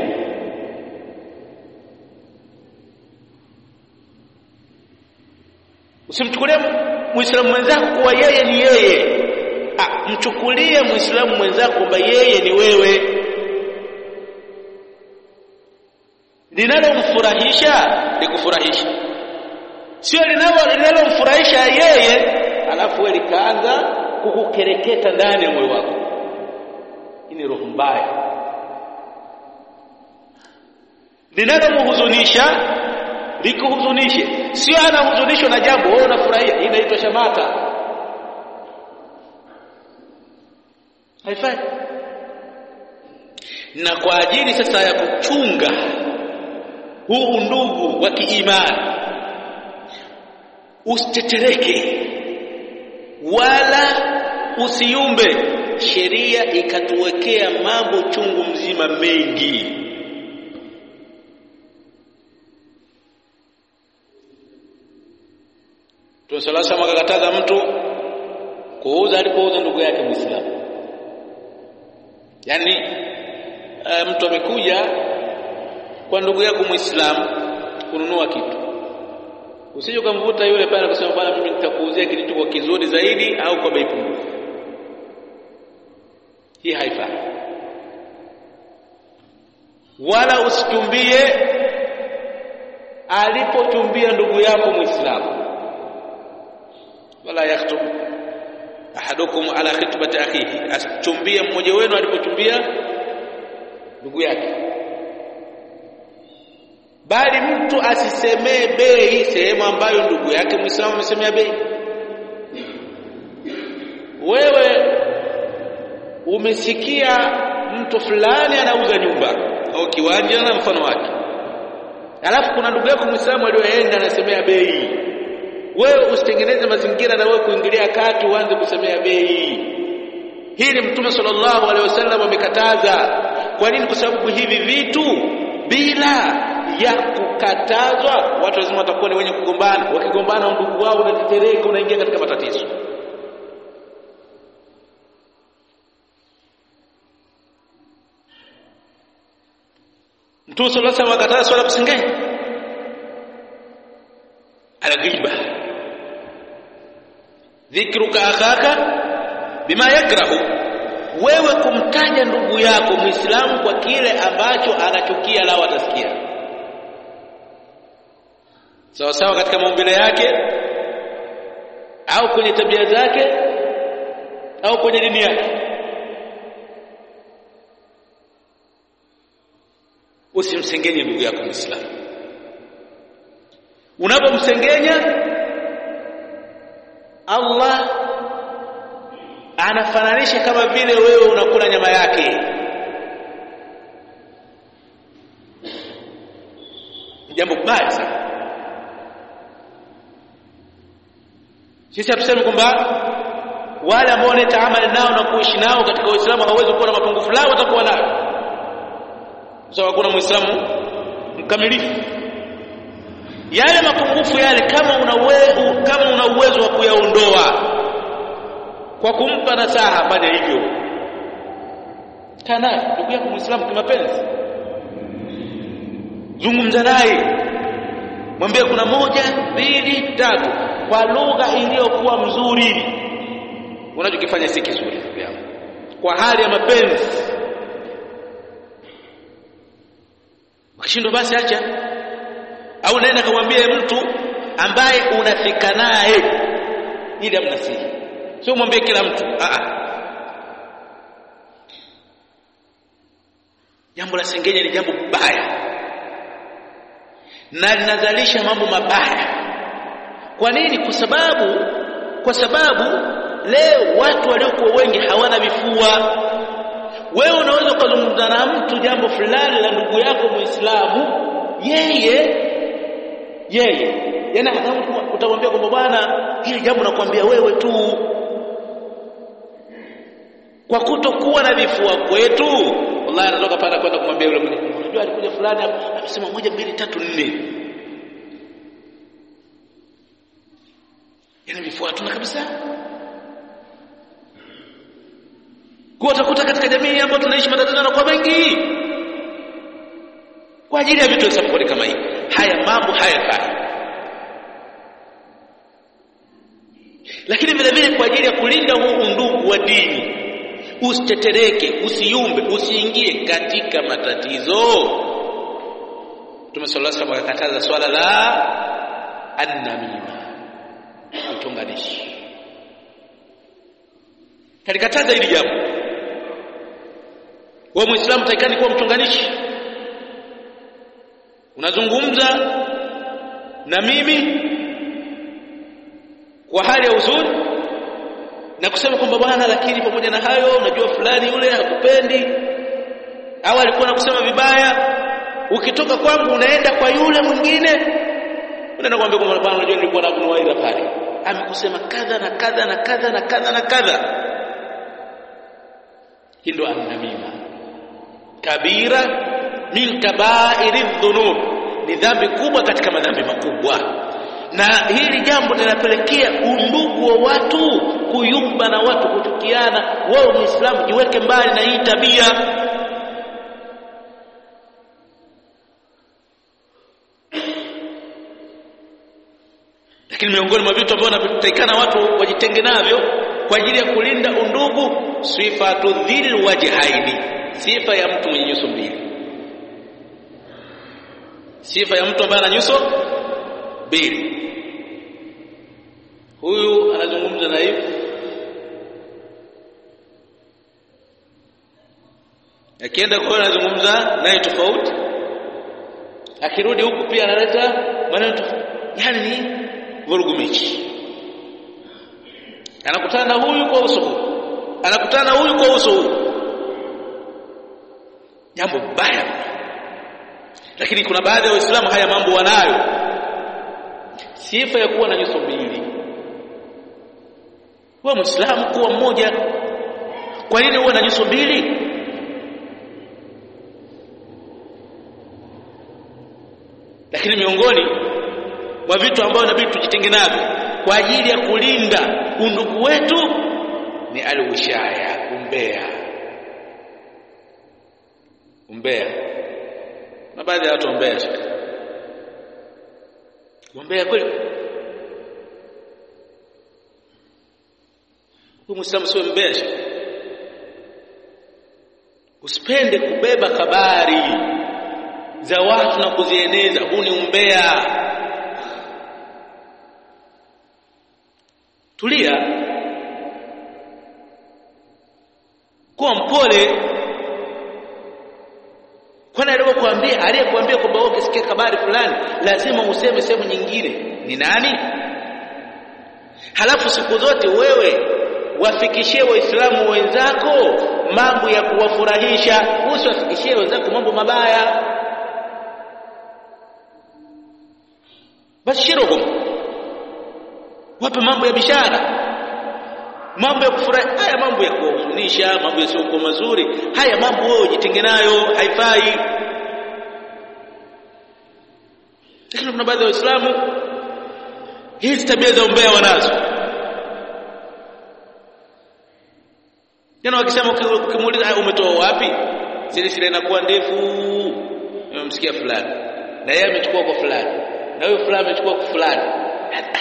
Usimchukulie muislamu mwenzako kuwa yeye ni yeye. Ah mchukulie muislamu mwenzako kwamba yeye ni wewe. Linalomfurahisha likufurahisha sio linalomfurahisha yeye alafu wewe likaanza kukukereketa ndani ya moyo wako. Hii ni roho mbaya. Linalomhuzunisha likuhuzunishe. Sio anahuzunishwa na jambo wewe unafurahia. Inaitwa shamata. Haifai. Na kwa ajili sasa ya kuchunga huu ndugu wa kiimani usitetereke wala usiumbe sheria ikatuwekea mambo chungu mzima mengi Tusalasa akakataza mtu kuuza alipouza ndugu yake Muislamu. Yaani e, mtu amekuja kwa ndugu yako Muislamu kununua kitu. Usije ukamvuta yule pale kusema bwana mimi nitakuuzia kitu kwa kizuri zaidi au kwa bei pungufu. Hii haifai. Wala usitumbie alipochumbia ndugu yako Muislamu wala yakhtum ahadukum ala khitbati akhihi asichumbie mmoja wenu alipochumbia ndugu yake bali mtu asisemee bei sehemu ambayo ndugu yake Muislamu amesemea bei. Wewe umesikia mtu fulani anauza nyumba au kiwanja na mfano wake. Alafu kuna ndugu yako Muislamu aliyoenda anasemea bei. Wewe usitengeneze mazingira na wewe kuingilia kati uanze kusemea bei. Hii ni mtume sallallahu alaihi wasallam amekataza. Kwa nini? Kwa sababu hivi vitu bila ya kukatazwa watu lazima watakuwa ni wenye kugombana. Wakigombana ndugu wao unatetereka unaingia katika matatizo. Mtume sallallahu alaihi akataza swala kusengenya. Alghiba dhikruka akhaka bima yakrahu. Wewe kumtaja ndugu yako muislamu kwa kile ambacho anachukia lao atasikia sawa sawa katika maumbile yake? Au kwenye tabia zake? Au kwenye dini yake? Usimsengenye ndugu yako muislamu. Unapomsengenya Allah anafananisha kama vile wewe unakula nyama yake. Jambo baya sana sisi hatusemi kwamba wale ambao wanataamali nao na kuishi nao katika Uislamu hawezi kuwa na mapungufu lao watakuwa nayo. Sababu hakuna muislamu mkamilifu. Yale mapungufu yale kama una uwezo kama una uwezo wa kuyaondoa kwa kumpa nasaha fanya hivyo. Kana ndugu yako muislamu kimapenzi. Zungumza naye. Mwambie kuna moja mbili tatu kwa lugha iliyokuwa mzuri. Unachokifanya si kizuri kwa hali ya mapenzi. Ukishindwa basi acha. Au nenda kamwambie mtu ambaye unafika naye ili amnasihi. Sio mwambie kila mtu a a jambo la sengenya ni jambo baya. Na linazalisha mambo mabaya kwa nini? Kwa sababu kwa sababu leo watu waliokuwa wengi hawana vifua. Wewe unaweza ukazungumza na mtu jambo fulani la ndugu yako muislamu yeye yeye. Yani utamwambia kwamba bwana hili jambo nakwambia wewe tu. Kwa kutokuwa na vifua kwetu. Wallahi anatoka pale kwenda kumwambia yule mwenye unajua alikuja fulani amesema moja mbili tatu nne yani vifua hatuna kabisa. Kwa utakuta katika jamii ambayo tunaishi matatizo yanakuwa mengi. Kwa ajili ya vitu sampuli kama hivi. Haya mambo hayafai lakini vile vile kwa ajili ya kulinda huu undugu wa dini usitetereke usiyumbe usiingie katika matatizo. Mtume sallallahu alaihi wasallam akakataza swala la annamima utunganishi kalikataza hili jambo wewe muislamu taikani kuwa mtunganishi. Unazungumza na mimi kwa hali ya uzuri na kusema kwamba bwana lakini pamoja na hayo unajua fulani yule hakupendi au alikuwa anakusema vibaya. Ukitoka kwangu unaenda kwa yule mwingine. Unaenda kumwambia kwamba bwana unajua nilikuwa na pale amekusema kadha na kadha na kadha na kadha na kadha. Hii annamima kabira min kabairi dhunub. Ni dhambi kubwa katika madhambi makubwa. Na hili jambo linapelekea undugu wa watu kuyumba na watu kuchukiana. Wewe muislamu jiweke mbali na hii tabia lakini miongoni mwa vitu ambavyo vinatakikana watu wajitenge navyo kwa ajili ya kulinda undugu sifatu dhil wajhaini sifa ya mtu mwenye nyuso mbili. Sifa ya mtu ambaye ana nyuso mbili. Huyu anazungumza na hivi. Akienda kwa anazungumza naye tofauti. Akirudi huku pia analeta maneno tofauti. Yani ni vurugu mechi anakutana na huyu kwa uso huu. Anakutana na huyu kwa uso huu. Jambo baya lakini kuna baadhi ya waislamu haya mambo wanayo. Sifa ya kuwa na nyuso mbili. Wewe muislamu kuwa mmoja. Kwa nini uwe na nyuso mbili? Lakini miongoni mwa vitu ambavyo inabidi tujitenge navyo kwa ajili ya kulinda undugu wetu ni alwishaya umbea umbea na baadhi ya watu umbea umbea kweli? Huyu muislamu sio mbea usipende kubeba habari za watu na kuzieneza. Huu ni umbea tulia. Kuwa mpole. Kwani aliyokuambia aliyekuambia kwamba wewe ukisikia habari fulani lazima useme sehemu nyingine. Ni nani? Halafu siku zote wewe wafikishie waislamu wenzako mambo ya kuwafurahisha. Usiwafikishie wenzako mambo mabaya. Bashiruhum wape mambo ya bishara. Mambo ya kufurahi. Haya mambo ya kuhuzunisha mambo yasiyokuwa mazuri. Haya mambo wewe ujitenge nayo haifai. Lakini kuna baadhi ya waislamu hizi tabia za umbea wanazo. Tena, wakisema ukimuuliza umetoa wapi? Zile silsila inakuwa ndefu. Nimemsikia fulani. Na yeye amechukua kwa fulani. Na huyo fulani amechukua kwa fulani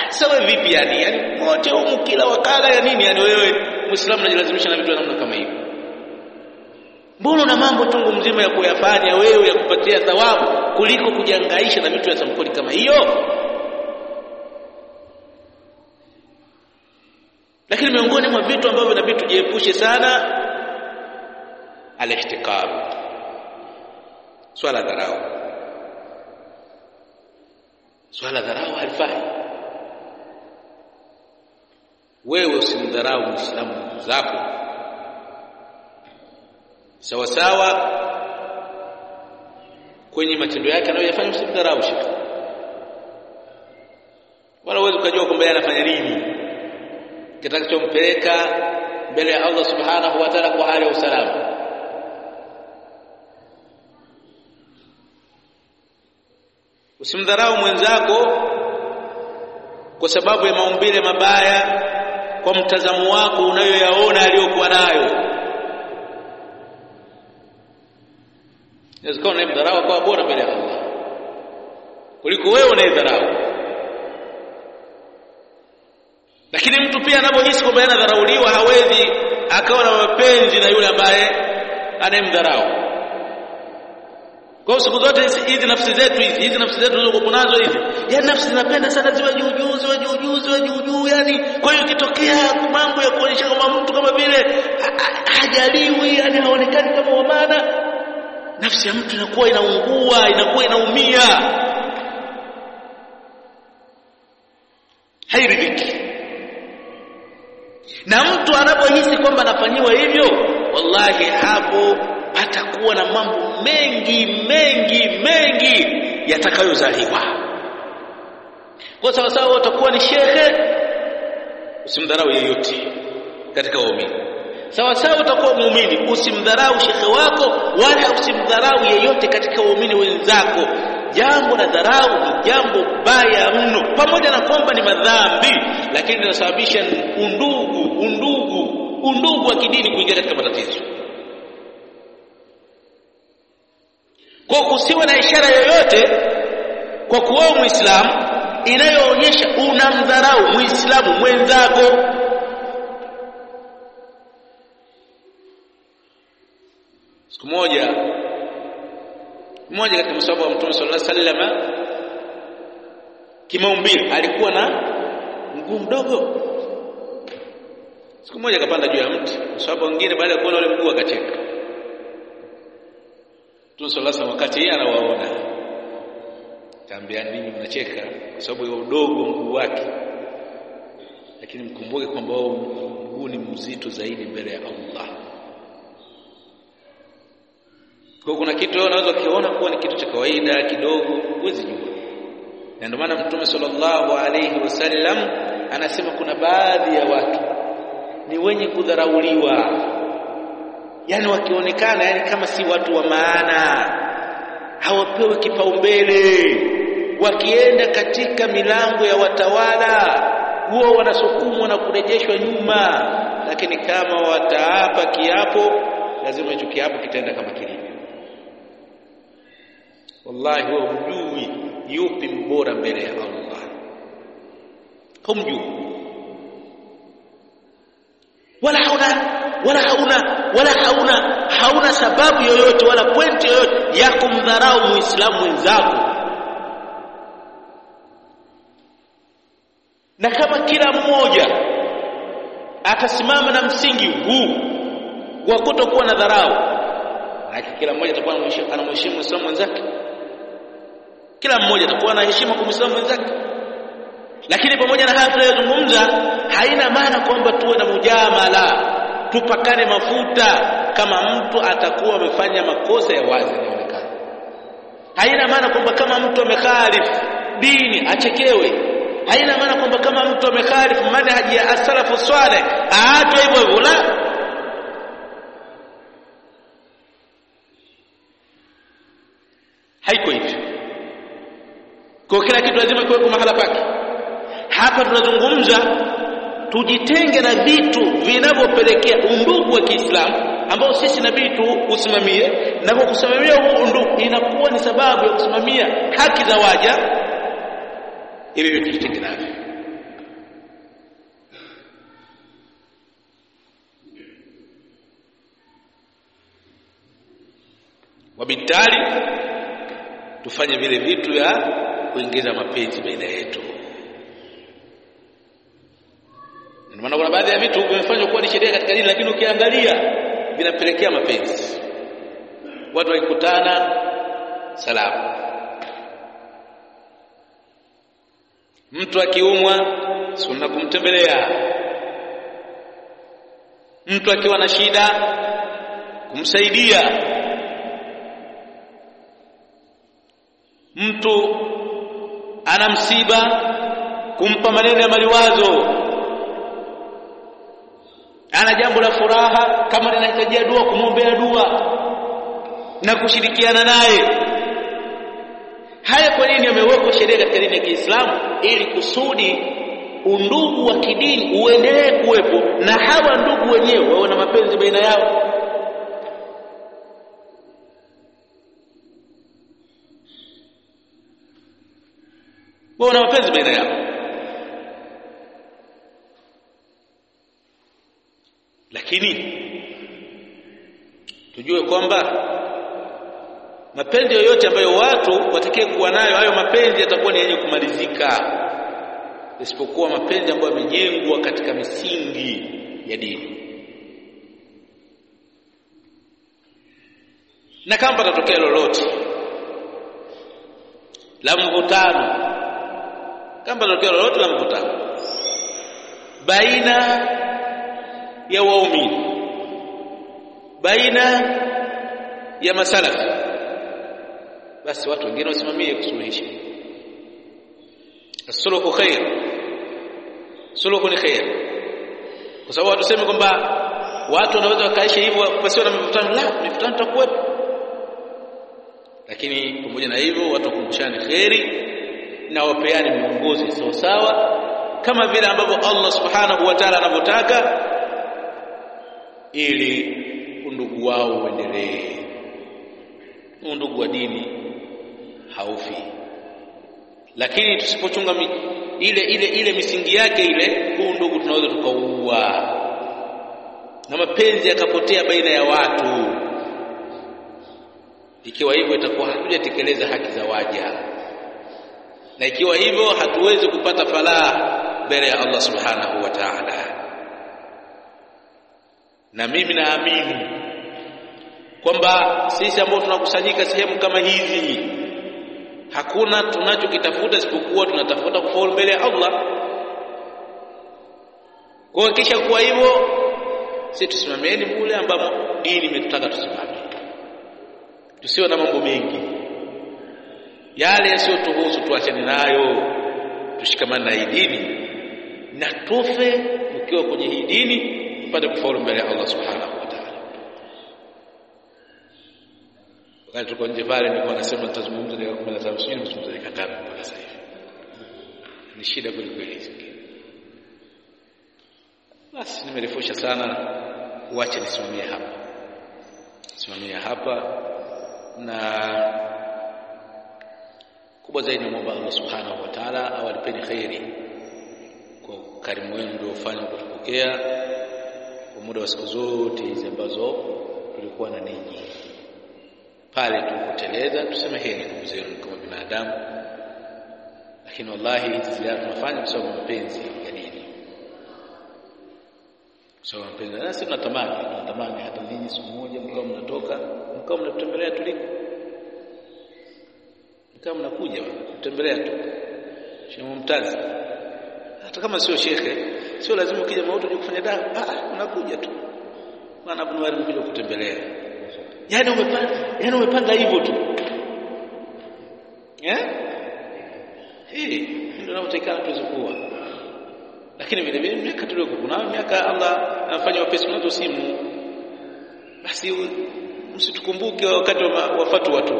sawa vipi yani? Yani wote humu kila wakala ya nini? Yani wewe muislamu unajilazimisha na vitu vya namna kama hiyo mbona na mambo tungu mzima ya kuyafanya wewe ya kupatia thawabu kuliko kujangaisha na vitu vya sampuli kama hiyo? Lakini miongoni mwa vitu ambavyo inabidi tujiepushe sana alihtikab swala dharau. Swala dharau halifai wewe usimdharau muislamu zako sawa sawa kwenye matendo yake anayoyafanya usimdharau shika wala uweze ukajua kwamba anafanya nini. Kitakachompeleka mbele ya Allah subhanahu wa ta'ala kwa hali ya usalama. Usimdharau mwenzako kwa sababu ya maumbile mabaya kwa mtazamo wako unayoyaona aliyokuwa nayo. Inawezekana unayemdharau kwa bora mbele ya Allah. Kuliko wewe unayedharau. Lakini mtu pia anapojisi kwamba anadharauliwa hawezi akawa na mapenzi na yule ambaye anayemdharau kwa siku zote hizi nafsi zetu hizi hizi nafsi zetu zilizokuwa nazo hizi ya nafsi zinapenda sana ziwe juu juu ziwe juu juu ziwe juu juu yani. Kwa hiyo ikitokea mambo ya kuonyesha kama mtu kama vile hajaliwi yani haonekani kama wa maana nafsi ya mtu inakuwa inaungua inakuwa inaumia. Hairidhiki. Na mtu anapohisi kwamba anafanyiwa hivyo wallahi hapo atakuwa na mambo mengi mengi mengi yatakayozaliwa. Kwa sawa sawa utakuwa ni shekhe usimdharau yeyote katika waumini. Sawa sawa utakuwa muumini usimdharau shekhe wako wala usimdharau yeyote katika waumini wenzako. Jambo la dharau ni jambo baya mno. Pamoja na kwamba ni madhambi lakini linasababisha undugu undugu undugu wa kidini kuingia katika matatizo kwa kusiwe na ishara yoyote kwa kuwa muislamu inayoonyesha unamdharau muislamu mwenzako. Siku moja mmoja katika masahaba wa Mtume sallallahu alaihi wasallam kimaumbile alikuwa na mguu mdogo. Siku moja akapanda juu ya mti. Masahaba wengine baada ya kuona ule mguu akacheka Mtume sallallahu wakati yeye anawaona. Kaambia ninyi mnacheka kwa sababu ya udogo mguu wake. Lakini mkumbuke kwamba mguu ni mzito zaidi mbele ya Allah. Kwa kuna kitu wewe unaweza ukiona kuwa ni kitu cha kawaida kidogo huwezi jua. Na ndio maana mtume sallallahu alayhi wasallam anasema kuna baadhi ya watu ni wenye kudharauliwa yani wakionekana yani kama si watu wa maana. Hawapewi kipaumbele. Wakienda katika milango ya watawala huwa wanasukumwa na kurejeshwa nyuma. Lakini kama wataapa kiapo lazima hicho kiapo kitaenda kama kilivyo. Wallahi huwa hujui yupi mbora mbele ya Allah. Humjui. Wala hauna wala hauna wala hauna hauna sababu yoyote wala pointi yoyote ya kumdharau muislamu mwenzako. Na kama kila mmoja atasimama na msingi huu wa kutokuwa na dharau na kila mmoja atakuwa anamheshimu muislamu mwenzake. Kila mmoja atakuwa na heshima kwa muislamu mwenzake. Lakini pamoja na haya tunayozungumza haina maana kwamba tuwe na mujamala tupakane mafuta kama mtu atakuwa amefanya makosa ya wazi yanaonekana haina maana kwamba kama mtu amekhalifu dini achekewe. Haina maana kwamba kama mtu amekhalifu manhaji ya asalafu swale aachwe hivyo hivyo la. Haiko hivyo. Kwa kila kitu lazima kiwe mahala pake. Hapa tunazungumza tujitenge na vitu vinavyopelekea undugu wa Kiislamu ambao sisi nabii tu usimamie na kwa kusimamia huu undugu inakuwa ni sababu ya kusimamia haki za waja. Ili tujitenge navyo. Wabitali tufanye vile vitu ya kuingiza mapenzi baina yetu ndio maana kuna baadhi ya vitu vimefanywa kuwa ni sheria katika dini lakini ukiangalia vinapelekea mapenzi. Watu wakikutana salamu. Mtu akiumwa sunna kumtembelea. Mtu akiwa na shida kumsaidia. Mtu ana msiba kumpa maneno ya maliwazo ana jambo la furaha kama linahitajia dua kumwombea dua na kushirikiana naye. Haya kwa nini yamewekwa sheria katika dini ya Kiislamu? Ili kusudi undugu wa kidini uendelee kuwepo na hawa ndugu wenyewe wawe na mapenzi baina yao. Wawe na mapenzi baina yao lakini tujue kwamba mapenzi yoyote ambayo watu watakie kuwa nayo hayo mapenzi yatakuwa ni yenye kumalizika. Isipokuwa mapenzi ambayo yamejengwa katika misingi ya dini. Na kama patatokea lolote la mvutano kama patatokea lolote la mvutano baina ya waumini baina ya masalafi basi watu wengine wasimamie kusuluhisha suluhu khair. Suluhu ni khair. Kwa sababu hatusemi kwamba watu wanaweza wakaishi hivyo pasiwe na mivutano la mivutano itakuwepo. Lakini pamoja na hivyo watu wakumbushane kheri na wapeane miongozo sawa sawa kama vile ambavyo Allah subhanahu wa ta'ala anavyotaka ili undugu wao uendelee. Undugu wa dini haufi. Lakini tusipochunga ile ile ile misingi yake ile huu ndugu tunaweza tukaua na mapenzi yakapotea baina ya watu. Ikiwa hivyo itakuwa hatujatekeleza haki za waja. Na ikiwa hivyo hatuwezi kupata falaa mbele ya Allah subhanahu wa ta'ala na mimi naamini kwamba sisi ambao tunakusanyika sehemu kama hizi hakuna tunachokitafuta isipokuwa tunatafuta kufaulu mbele ya Allah. Kwa kisha kuwa hivyo sisi tusimameni mule ambapo dini imetutaka tusimame. Tusiwe na mambo mengi. Yale yasiyotuhusu tuachane nayo tushikamane na hii dini. Na tufe ukiwa kwenye hii dini tupate kufaulu mbele ya Allah subhanahu wa ta'ala. Wakati tuko nje pale nilikuwa nasema nitazungumza dakika 15 sijui nimezungumza dakika ngapi mpaka sasa hivi ni shida kweli kweli basi nimerefusha sana. Uache nisimamie hapa simamia hapa na kubwa zaidi naomba Allah subhanahu wa ta'ala awalipeni kheri kwa ukarimu wenu ndio ufanye kutupokea muda wa siku zote hizi ambazo tulikuwa na ninyi. Pale tukuteleza tusemeheni ndugu zenu kama binadamu. Lakini wallahi hizi ziara tunafanya kwa sababu mapenzi ya dini. Kwa sababu mapenzi sisi tunatamani tunatamani hata ninyi siku moja mkao mnatoka mkawa mnatutembelea tuliko kama mnakuja kutembelea tu. Sheikh Mumtazi hata kama sio shekhe sio lazima ukija mauti uje kufanya dawa ah unakuja tu. Maana Ibn Wali mkuja kutembelea. Yani umepanga yani umepanga hivyo tu. Eh? Hii ndio inayotakana tuzikua lakini vile vile miaka tuliyokuwa kuna miaka Allah anafanya wapesi mtu simu. Basi msitukumbuke wakati wa wafatu watu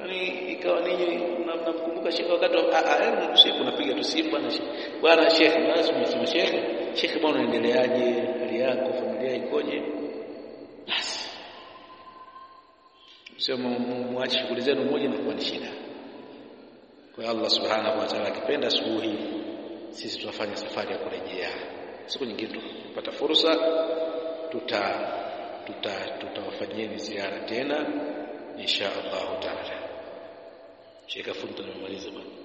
yani ikawa ninyi mnamkumbuka shekhe wakati wa shekhe unapiga tu simu bwana bwana shekhe lazima unasema shekhe shekhe bwana unaendeleaje? Hali yako familia ikoje? Basi sema muache shughuli zenu moja na kuwa ni shida. Kwa Allah subhanahu wa ta'ala akipenda asubuhi sisi tunafanya safari ya kurejea. Siku nyingine tupata fursa tuta tuta ziara tena insha Allah taala Sheikh Afunta nimemaliza bwana